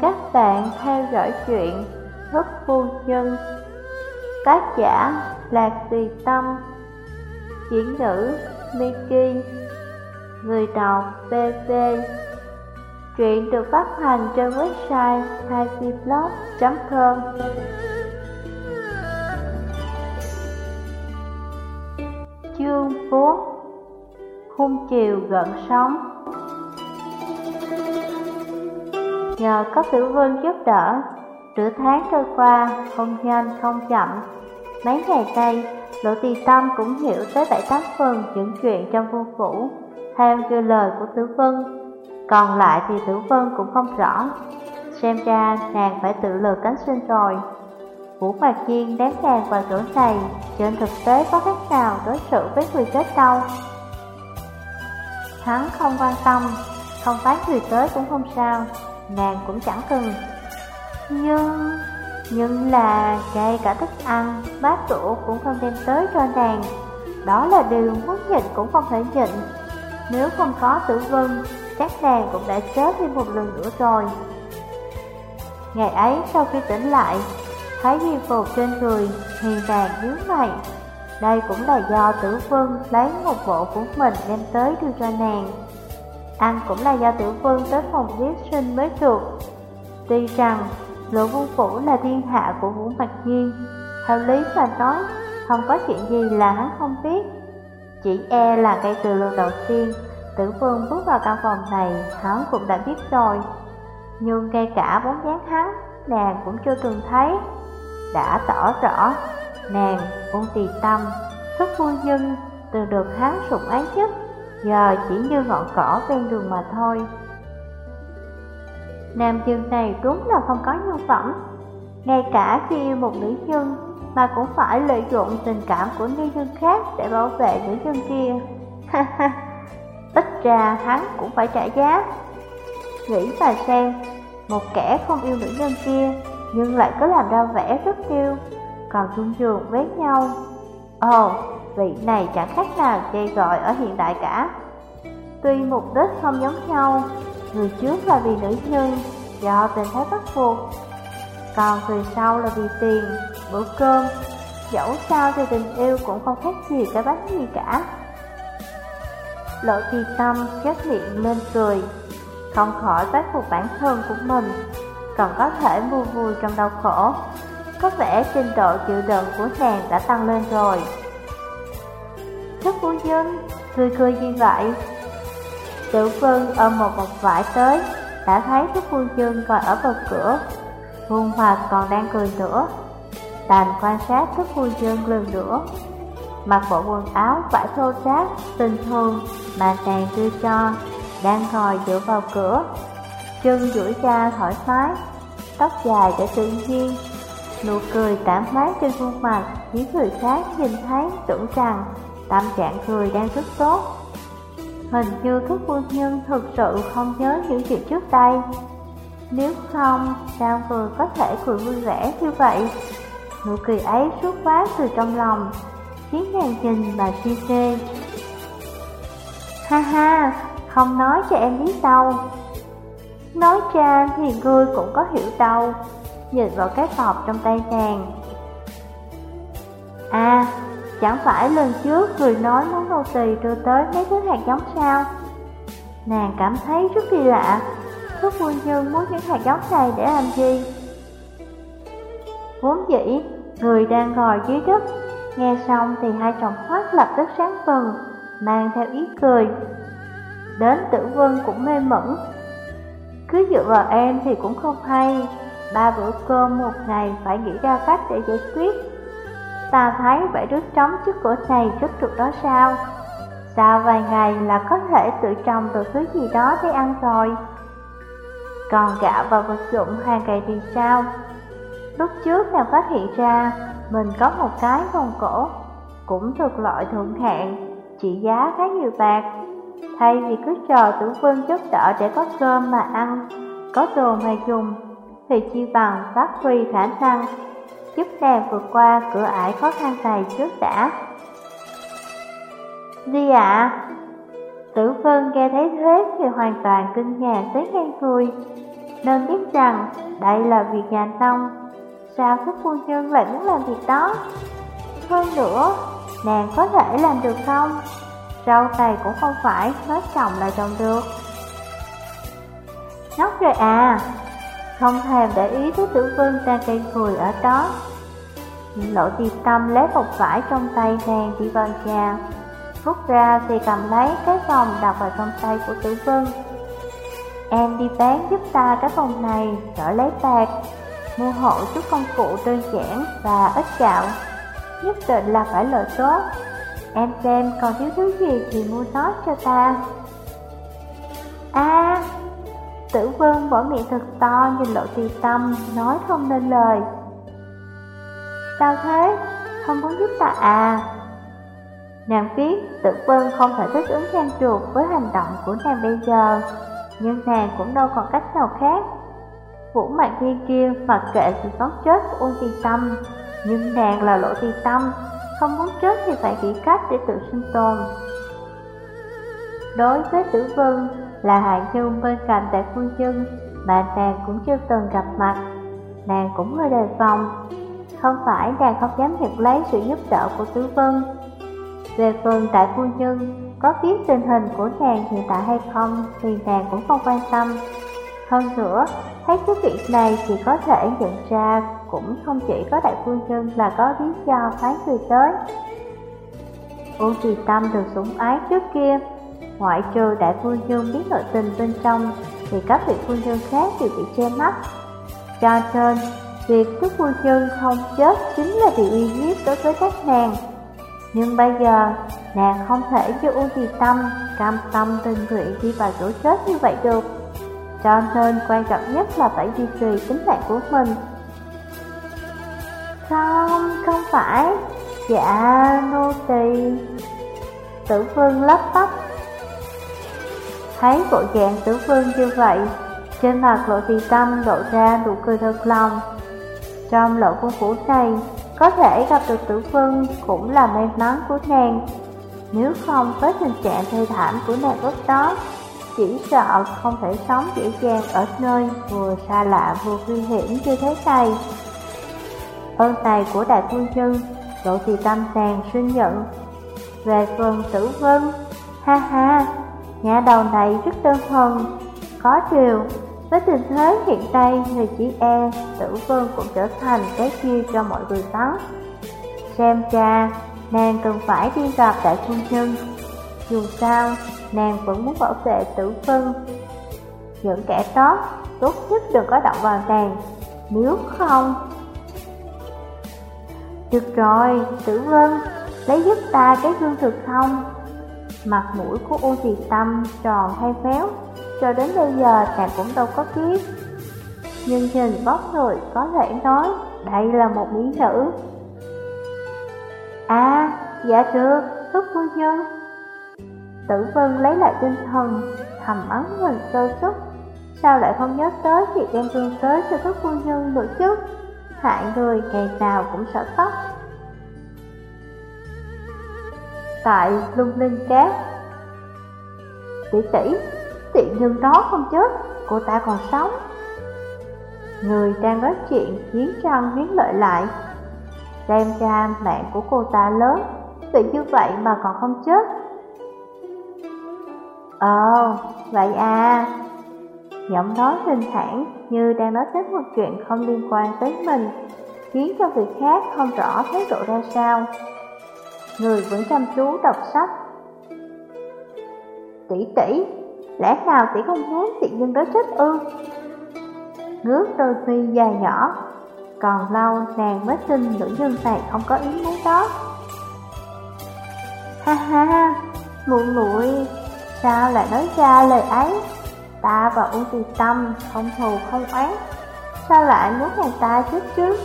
các bạn theo dõi chuyện Thức Phu Nhân. Tác giả Lạc Tùy Tâm. Diễn nữ Miki. Người đọc BV Truyện được phát hành trên website haiviblog.com Chương 4 Hung chiều gợn sóng. Nhờ có tử vương giúp đỡ, nửa tháng trôi qua, không nhanh không chậm. Mấy ngày nay, Lộ Tì Tâm cũng hiểu tới bảy tám phần những chuyện trong vương phủ, theo như lời của Tử Vân. Còn lại thì Tử Vân cũng không rõ. Xem ra nàng phải tự lừa cánh sinh rồi. Vũ Mạc Chiên đếm nàng vào chỗ này, trên thực tế có cách nào đối xử với người chết đâu. Hắn không quan tâm, không phái người tới cũng không sao, nàng cũng chẳng cần. Nhưng, nhưng là ngay cả thức ăn, bát đũa cũng không đem tới cho nàng. Đó là điều muốn nhịn cũng không thể nhịn. Nếu không có tử vân, chắc nàng cũng đã chết thêm một lần nữa rồi. Ngày ấy sau khi tỉnh lại, thấy y phục trên người, hiền nàng nhíu mày. Đây cũng là do tử vân lấy một bộ của mình đem tới đưa cho nàng. Anh cũng là do tử Vương tới phòng viết sinh mới được. Tuy rằng Lộ Vương Phủ là thiên hạ của Vũ Mạch Nhiên, theo lý mà nói, không có chuyện gì là hắn không biết. Chỉ e là ngay từ lần đầu tiên, tử Vương bước vào căn phòng này, hắn cũng đã biết rồi. Nhưng ngay cả bóng dáng hắn, nàng cũng chưa từng thấy. Đã tỏ rõ, nàng, ôn tì tâm, thức phu nhân, từ được hắn sủng ái nhất giờ chỉ như ngọn cỏ ven đường mà thôi. Nam dương này đúng là không có nhân phẩm, ngay cả khi yêu một nữ nhân mà cũng phải lợi dụng tình cảm của nữ nhân khác để bảo vệ nữ nhân kia. Ha ha, ít ra hắn cũng phải trả giá. Nghĩ và xem, một kẻ không yêu nữ nhân kia nhưng lại có làm ra vẻ rất yêu, còn chung giường với nhau. Ồ, vị này chẳng khác nào dây gọi ở hiện đại cả. Tuy mục đích không giống nhau, người trước là vì nữ nhân, do tình thế bắt buộc, còn người sau là vì tiền, bữa cơm, dẫu sao thì tình yêu cũng không khác gì cái bánh gì cả. Lộ trì tâm chất miệng lên cười, không khỏi bác phục bản thân của mình, còn có thể mua vui trong đau khổ. Có vẻ trình độ chịu đựng của nàng đã tăng lên rồi. Thức phu nhân, cười cười như vậy. Tử Vân ôm một bọc vải tới, đã thấy thức phu nhân còn ở bậc cửa. Khuôn mặt còn đang cười nữa. Đành quan sát thức phu nhân lần nữa. Mặc bộ quần áo vải thô ráp, Tình thường mà nàng đưa cho, đang ngồi dựa vào cửa. Chân duỗi ra thoải mái, tóc dài để tự nhiên, nụ cười tản mát trên khuôn mặt, khiến người khác nhìn thấy tưởng rằng tâm trạng cười đang rất tốt. Hình như thức phu nhân thực sự không nhớ những chuyện trước đây. Nếu không, sao vừa có thể cười vui vẻ như vậy? Nụ cười ấy xuất phát từ trong lòng, khiến nàng nhìn và suy mê. Ha ha, không nói cho em biết đâu. Nói ra thì ngươi cũng có hiểu đâu, nhìn vào cái hộp trong tay nàng. À, Chẳng phải lần trước người nói muốn nô tỳ đưa tới mấy thứ hạt giống sao? Nàng cảm thấy rất kỳ lạ, thức phu nhân muốn những hạt giống này để làm gì? Vốn dĩ, người đang ngồi dưới đất, nghe xong thì hai chồng thoát lập tức sáng bừng, mang theo ý cười. Đến tử vân cũng mê mẩn, cứ dựa vào em thì cũng không hay, ba bữa cơm một ngày phải nghĩ ra cách để giải quyết. Ta thấy bãi nước trống trước cửa này rất được đó sao? Sau vài ngày là có thể tự trồng được thứ gì đó để ăn rồi. Còn gạo và vật dụng hàng ngày thì sao? Lúc trước nàng phát hiện ra, Mình có một cái vòng cổ, Cũng thuộc loại thượng hạng, Trị giá khá nhiều bạc. Thay vì cứ chờ tử vương giúp đỡ để có cơm mà ăn, Có đồ mà dùng, Thì chi bằng phát huy khả năng giúp nàng vượt qua cửa ải khó khăn này trước đã. Di ạ? Tử Vân nghe thấy thế thì hoàn toàn kinh ngạc tới ngang cười. Nên biết rằng đây là việc nhà nông, Sao các phu nhân lại muốn làm việc đó Hơn nữa, Nàng có thể làm được không Rau này cũng không phải nói trồng là trồng được Nóc rồi à không thèm để ý thấy tử vương đang cây cười ở đó. Lộ tiệp tâm lấy một vải trong tay nàng đi vào nhà. Rút ra thì cầm lấy cái vòng đặt vào trong tay của tử vương. Em đi bán giúp ta cái vòng này, đỡ lấy bạc. Mua hộ chút công cụ đơn giản và ít gạo. Nhất định là phải lợi tốt. Em xem còn thiếu thứ gì thì mua nó cho ta. À Tử vương bỏ miệng thật to nhìn lộ tùy tâm, Nói không nên lời Sao thế? Không muốn giúp ta à? Nàng biết tử vân không thể thích ứng trang chuột với hành động của nàng bây giờ, Nhưng nàng cũng đâu còn cách nào khác Vũ Mạc Thiên kia mặc kệ sự sống chết của Uông Tì Tâm, Nhưng nàng là lộ tùy tâm, Không muốn chết thì phải nghĩ cách để tự sinh tồn Đối với tử vân là Hạ nhân bên cạnh đại phu nhân Mà nàng cũng chưa từng gặp mặt. Nàng cũng hơi đề phòng. Không phải nàng không dám nhận lấy sự giúp đỡ của tứ vân. Về phần đại phu nhân Có biết tình hình của nàng hiện tại hay không Thì nàng cũng không quan tâm. Hơn nữa Thấy cái việc này chỉ có thể nhận ra cũng không chỉ có đại phu nhân là có lý do phái người tới. Ôn Trì Tâm được sủng ái trước kia, ngoại trừ đại phu dương biết nội tình bên trong thì các vị phu dương khác đều bị che mắt. Cho nên, việc thức phu dương không chết chính là điều uy hiếp đối với các nàng. Nhưng bây giờ, nàng không thể cho Uông Trì Tâm cam tâm tình nguyện đi vào chỗ chết như vậy được. Cho nên quan trọng nhất là phải duy trì tính mạng của mình Không, không phải Dạ, nô tỳ Tử vương lắp bắp Thấy bộ dạng tử vương như vậy Trên mặt lộ tì tâm lộ ra nụ cười thật lòng Trong lộ quân phủ này Có thể gặp được tử vương cũng là may mắn của nàng Nếu không với tình trạng thê thảm của nàng lúc đó chỉ sợ không thể sống dễ dàng ở nơi vừa xa lạ vừa nguy hiểm như thế này. Ơn tài của đại quân nhân, lộ thì tâm nàng sinh nhận. Về phần tử vân, ha ha, nhà đầu này rất đơn thuần. Có điều, với tình thế hiện nay người chỉ e, tử vân cũng trở thành cái chia cho mọi người bắn. Xem cha, nàng cần phải đi gặp đại quân nhân. Dù sao, nàng vẫn muốn bảo vệ tử vân. Những kẻ đó tốt nhất đừng có động vào nàng, nếu không... Được rồi, tử vân, lấy giúp ta cái gương thực không? Mặt mũi của U Trì Tâm tròn hay méo, cho đến bây giờ nàng cũng đâu có biết. Nhưng nhìn vóc người có thể nói đây là một mỹ nữ. À, dạ được, thúc phu nhân. Tử Vân lấy lại tinh thần, thầm ấn mình sơ xuất. Sao lại không nhớ tới việc đem tương tới cho các phu nhân nữa chứ? Hại người ngày nào cũng sợ tóc. Tại lung linh cát Tỷ tỷ, tiện nhân đó không chết, cô ta còn sống. Người đang nói chuyện nghiến răng nghiến lợi lại. Xem ra mạng của cô ta lớn Vì như vậy mà còn không chết. Ồ, vậy à. Giọng nói bình thản như đang nói tới một chuyện không liên quan tới mình Khiến cho người khác không rõ thái độ ra sao. Người vẫn chăm chú đọc sách Tỷ tỷ, lẽ nào tỷ không muốn tiện nhân đó chết ư? Ngước đôi mi dài nhỏ Còn lâu nàng mới tin nữ nhân này không có ý muốn đó Ha ha, muội muội Sao lại nói ra lời ấy? Ta và Uông Tì Tâm không thù không oán Sao lại muốn nàng ta chết chứ?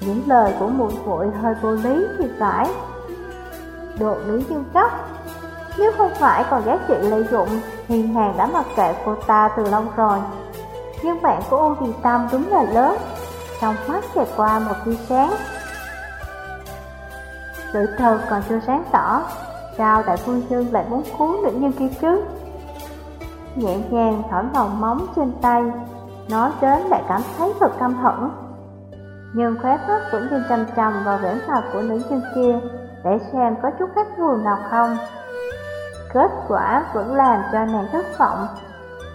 Những lời của muội muội hơi vô lý thì phải Đồ lý dương cấp Nếu không phải còn giá trị lợi dụng Thì nàng đã mặc kệ cô ta từ lâu rồi Nhưng bạn của Uông Tì Tâm đúng là lớn, Trong mắt chạy qua một tia sáng Sự thật còn chưa sáng tỏ, Sao đại phu nhân lại muốn cứu nữ nhân kia chứ? Nhẹ nhàng thổi vào móng trên tay, nói đến lại cảm thấy thật căm hận. Nhưng khóe mắt vẫn nhìn chăm chăm vào vẻ mặt của nữ nhân kia để xem có chút khác thường nào không. Kết quả vẫn làm cho nàng thất vọng.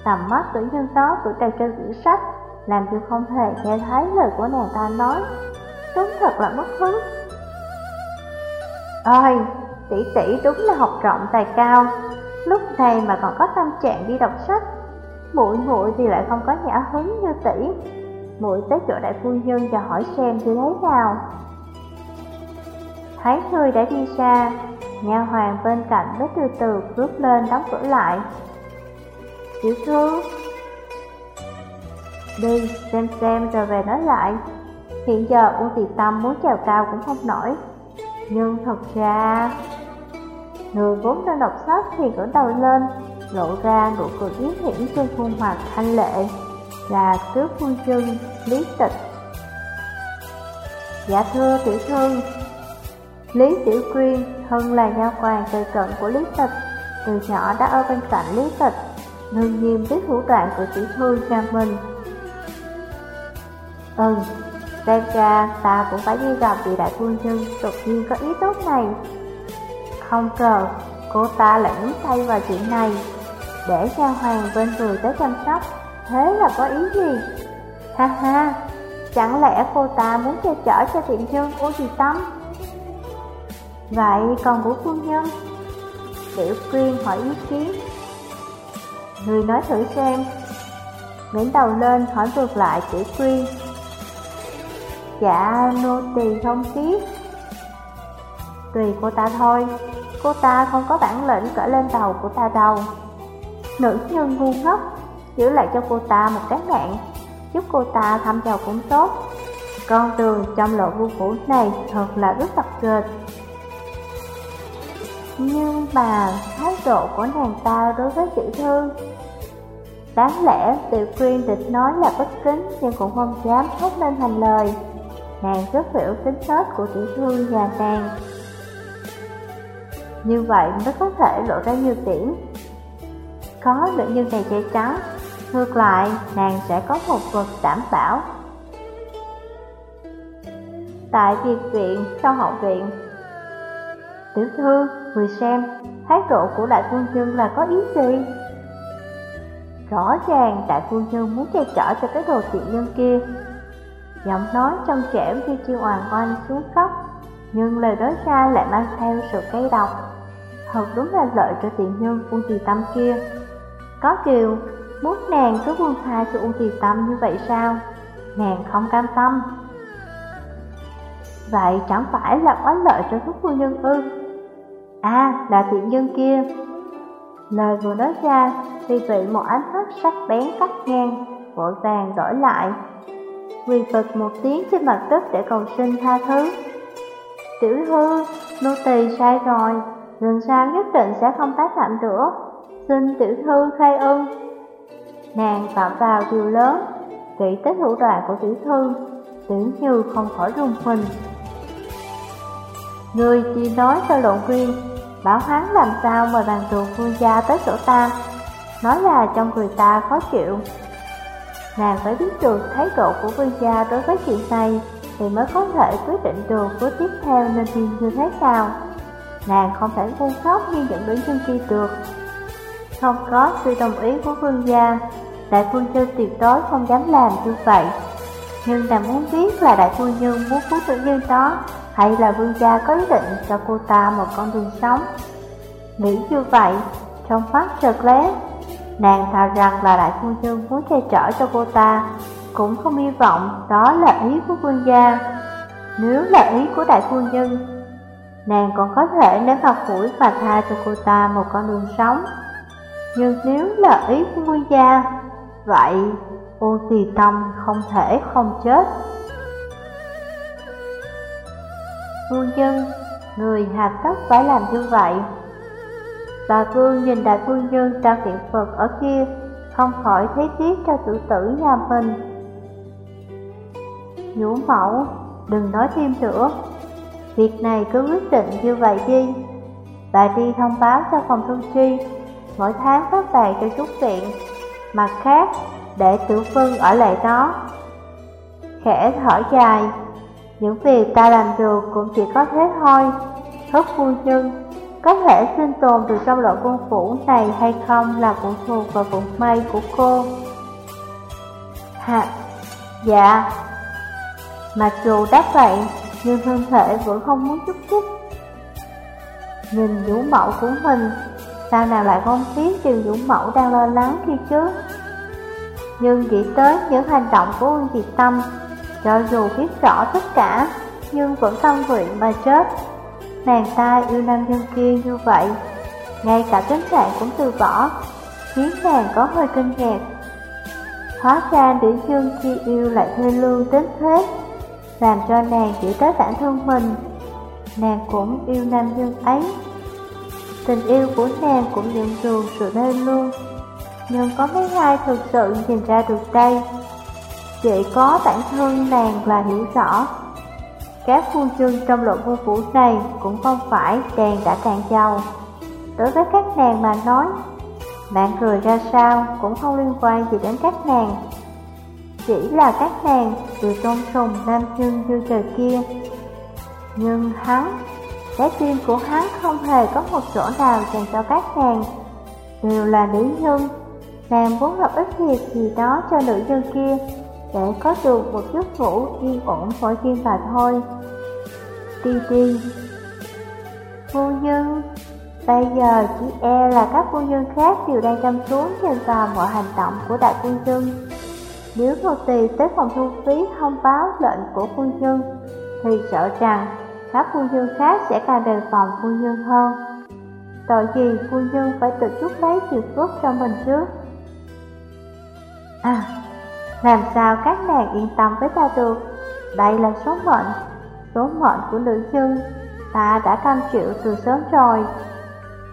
Tầm mắt nữ nhân đó vẫn đầy trên quyển sách, làm cho không hề nghe thấy lời của nàng ta nói. Đúng thật là mất hứng. Ôi, tỷ tỷ đúng là học rộng tài cao, lúc này mà còn có tâm trạng đi đọc sách. Muội muội thì lại không có nhã hứng như tỷ. Muội tới chỗ đại phu nhân và hỏi xem như thế nào. Thấy người đã đi xa, nha hoàng bên cạnh mới từ từ bước lên đóng cửa lại. Tiểu thư, đi xem xem rồi về nói lại. Hiện giờ Uông Tì Tâm muốn trèo cao cũng không nổi. Nhưng thật ra, người vốn đang đọc sách thì ngẩng đầu lên, lộ ra nụ cười yến hiển trên khuôn mặt thanh lệ, là trước phu chân Lý Tịch. Dạ thưa tiểu thư, Lý Tiểu Quyên thân là nha quan từ cận của Lý Tịch, từ nhỏ đã ở bên cạnh Lý Tịch, đương nhiên biết thủ đoạn của tiểu thư nhà mình. Ừ, xem ra ta cũng phải đi gặp vị đại quân nhân đột nhiên có ý tốt này. Không ngờ, cô ta lại nhúng tay vào chuyện này, để nha hoàng bên người tới chăm sóc, thế là có ý gì? Ha ha, chẳng lẽ cô ta muốn che chở cho tiện nhân của gì Tâm? Vậy còn của phu nhân? Tiểu quyên hỏi ý kiến. Người nói thử xem. Ngẩng đầu lên hỏi ngược lại tiểu quyên. Dạ, nô tỳ không biết. Tùy cô ta thôi, cô ta không có bản lĩnh cỡ lên đầu của ta đâu. Nữ nhân ngu ngốc, giữ lại cho cô ta một cái mạng, giúp cô ta thăm dò cũng tốt. Con đường trong lộ vương phủ này thật là rất tập kịch. Nhưng mà thái độ của nàng ta đối với tiểu thư Đáng lẽ tiểu quyên địch nói là bất kính nhưng cũng không dám thốt lên thành lời. Nàng rất hiểu tính cách của tiểu thư nhà nàng. Như vậy mới có thể lộ ra nhiều điểm. Có nữ nhân này che chắn Ngược lại, nàng sẽ có một vật đảm bảo. Tại biệt viện, sau hậu viện Tiểu thư, người xem, thái độ của đại quân nhân là có ý gì? Rõ ràng đại quân nhân muốn che chở cho cái đồ tiện nhân kia Giọng nói trong trẻo như chiêu hoàng oanh xuống khóc Nhưng lời nói ra lại mang theo sự cay độc Thật đúng là lợi cho tiện nhân quân tùy Tâm kia Có điều, muốn nàng cứ buông tha cho quân tùy Tâm như vậy sao? Nàng không cam tâm Vậy chẳng phải là quá lợi cho thuốc phu nhân ư? À, là tiện nhân kia. Lời vừa nói ra thì bị một ánh mắt sắc bén cắt ngang Vội vàng đổi lại. Quỳ phật một tiếng trên mặt đất để cầu xin tha thứ. Tiểu thư, nô tỳ sai rồi Lần sau nhất định sẽ không tái phạm nữa. Xin tiểu thư khai ân. Nàng phạm vào điều lớn Kỹ tới thủ đoạn của tiểu thư Tiểu như không khỏi rung mình. Người chỉ nói cho lộn viên Bảo hắn làm sao mời bàn tù vương gia tới chỗ ta. Nói là trong người ta khó chịu. Nàng phải biết được thái độ của vương gia đối với chuyện này Thì mới có thể quyết định được bước tiếp theo nên đi như thế nào. Nàng không thể ngu ngốc như những nữ nhân kia được. Không có sự đồng ý của vương gia, Đại phu nhân tuyệt đối không dám làm như vậy. Nhưng nàng muốn biết là đại phu nhân muốn cứu tự nhân đó hay là vương gia có ý định cho cô ta một con đường sống. Nghĩ như vậy, trong mắt chợt lé, nàng thà rằng là đại phu nhân muốn che chở cho cô ta, cũng không hy vọng đó là ý của vương gia. Nếu là ý của đại phu nhân, nàng còn có thể lấy mặt mũi và tha cho cô ta một con đường sống. Nhưng nếu là ý của vương gia, vậy ô tỳ tâm không thể không chết. Phu nhân, người hạ tất phải làm như vậy. Bà Vương nhìn đại phu nhân trang tiện Phật ở kia, không khỏi thấy tiếc cho tử tử nhà mình. Nhũ mẫu, đừng nói thêm nữa. Việc này cứ quyết định như vậy đi. Bà đi thông báo cho phòng thu chi, mỗi tháng phát tài cho chút viện. Mặt khác, để tử vân ở lại đó. Khẽ thở dài, những việc ta làm được cũng chỉ có thế thôi. Thất phu nhân, có thể sinh tồn từ trong loại quân phủ này hay không là phụ thuộc vào vận may của cô. Hạ Dạ. Mặc dù đáp vậy, nhưng thân thể vẫn không muốn chút chút. Nhìn vũ mẫu của mình, sao nàng lại không biết điều vũ mẫu đang lo lắng khi chứ? Nhưng nghĩ tới những hành động của Uông Diệt Tâm, cho dù biết rõ tất cả, nhưng vẫn tâm nguyện mà chết. Nàng ta yêu nam nhân kia như vậy, ngay cả tính trạng cũng từ bỏ, khiến nàng có hơi kinh ngạc. Hóa ra để dương khi yêu lại thuê lương đến thế, làm cho nàng chỉ tới bản thân mình. Nàng cũng yêu nam nhân ấy. Tình yêu của nàng cũng nhận được sự thê lương, nhưng có mấy ai thực sự nhìn ra được đây. Chỉ có bản thân nàng là hiểu rõ. Các phu chương trong lộ vô phủ này cũng không phải đèn đã càng giàu. Đối với các nàng mà nói, bạn cười ra sao cũng không liên quan gì đến các nàng. Chỉ là các nàng đều tôn sùng nam nhân như trời kia. Nhưng hắn, trái tim của hắn không hề có một chỗ nào dành cho các nàng. Đều là nữ nhân, nàng muốn hợp ích việc gì đó cho nữ nhân kia để có được một giấc ngủ yên ổn mỗi khi mà thôi. Đi đi. Phu nhân, bây giờ chỉ e là các phu nhân khác đều đang chăm xuống nhìn vào mọi hành động của đại quân dân. Nếu một tỳ tới phòng thu phí thông báo lệnh của phu nhân, thì sợ rằng các phu nhân khác sẽ càng đề phòng phu nhân hơn. Tội gì phu nhân phải tự chút lấy sự phước cho mình trước. À, làm sao các nàng yên tâm với ta được? Đây là số mệnh Số mệnh của nữ nhân. Ta đã cam chịu từ sớm rồi.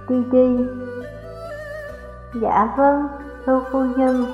Đi đi. Dạ vâng Thưa phu nhân.